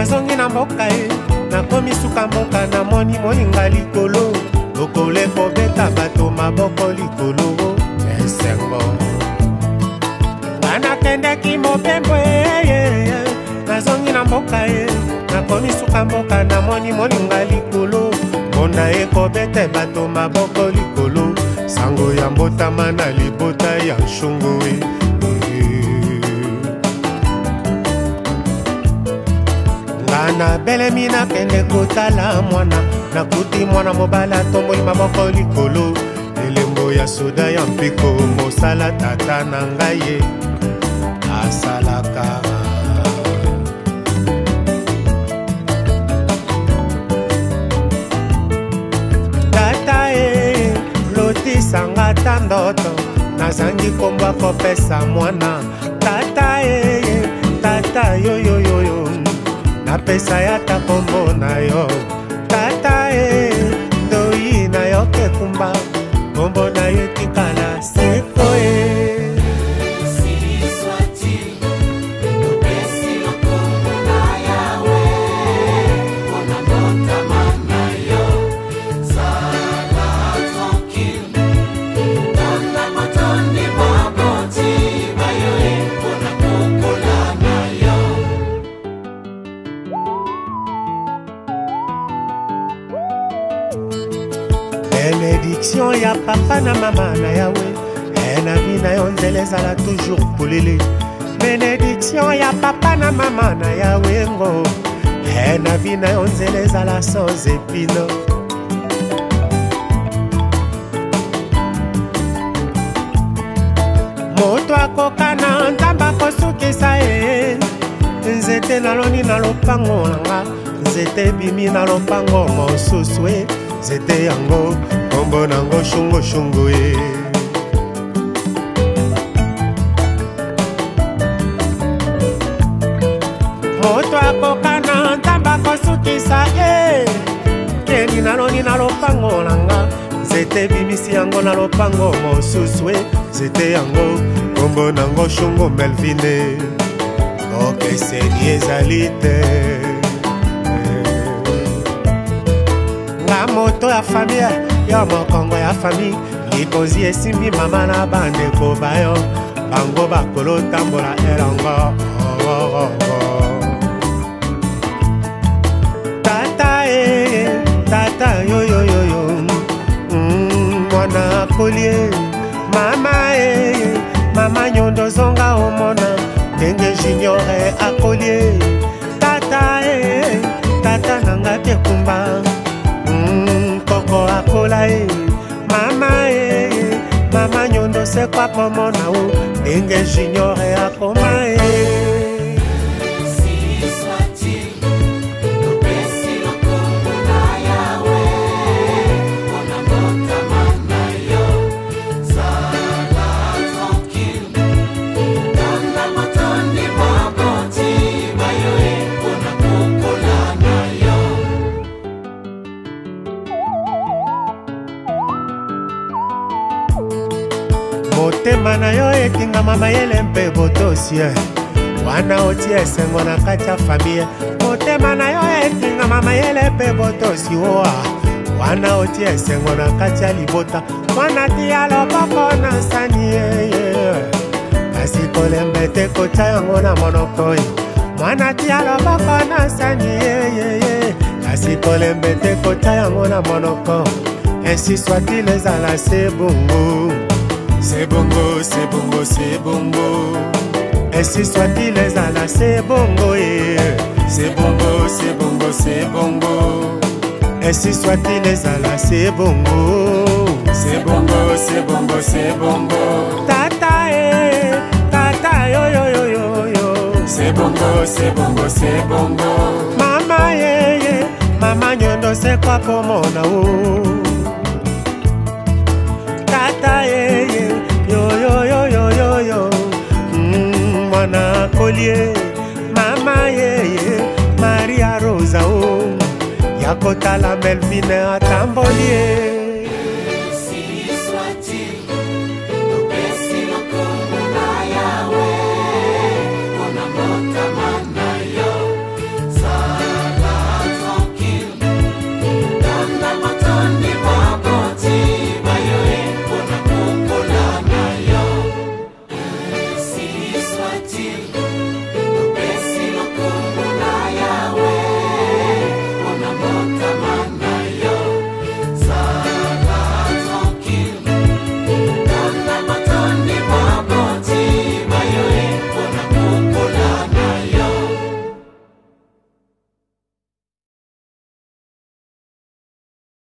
nazongi na mboka ye nakomi suka mboka namoni moninga likolo lokolo ekobeta bato maboko likolo esengo nga nakendaki mopembo eyeye e. nazongi na mboka ye nakomi suka mboka namoni moninga likolo mpona ekobeta bato maboko likolo sango ya mbotama na libota ya nshungu e nabelemi nakende kotala mwana nakuti mwana mobali atomboli maboko likolo elembo ya soda ya mpiko mosala tata na ngai ye asalaka tata e lotisanga ta ndoto nazangi kombwa kopesa mwana tata e tata yoyo napesa yata kombo na yo bénédiction ya papa na mama na yawe e na vi na yo nzela ezala toujours polele bénédiction ya papa na mama na yawe ngo e na vi na yo nzela ezala sans épino moto akoka na ntamba kosukisa ye nzete naloni na lopango nanga nzete ebimi na lopango mosusu e nzete yango nkombo nango shungushungu ye moto akoka na nzamba kosukisa ye keni naloni na lopango na nga nzete ebimisi yango na lopango mosusu e nzete yango nkombo nango shungu melvine okeseni ezali te nga moto ya fami yo mokongo ya fami likonzi esimbi mama na bandeko bayo bango bakolotambola elongo oh, oh, oh, tata e tata yoyoyoyo mm, mwana kolie mama e mama nyondo zonga omona ndenge juniore akolie comment na o ndenge junior eakoma motema na yo ekingama mayele mpe botosie wana otia esengo na kati ya famie motema na yo ekingama mayele mpe botosi oa wana otia esengo na kati ya libota mwana tia loboko na sani yeye kasi kolemba ete kotya yango na monoko ye mwana tia loboko na sani yeyeye kasi kolemba ete kotya yango na monoko ensi swatile ezala se bongo C'est bongo, c'est bongo, c'est bongo. Et si soit-il ezala, c'est bongo, eh. C'est bongo, c'est bongo, c'est bongo. Et si soit-il ezala, c'est bongo. C'est bongo, c'est bongo, c'est bongo. Tata, eh. Tata, yo, yo, yo, yo, yo. C'est bongo, c'est bongo, c'est bongo. Mama, eh, yeah, yeah. Mama, nyondo, c'est quoi pour mon amour? nakotala melvine atamboli ye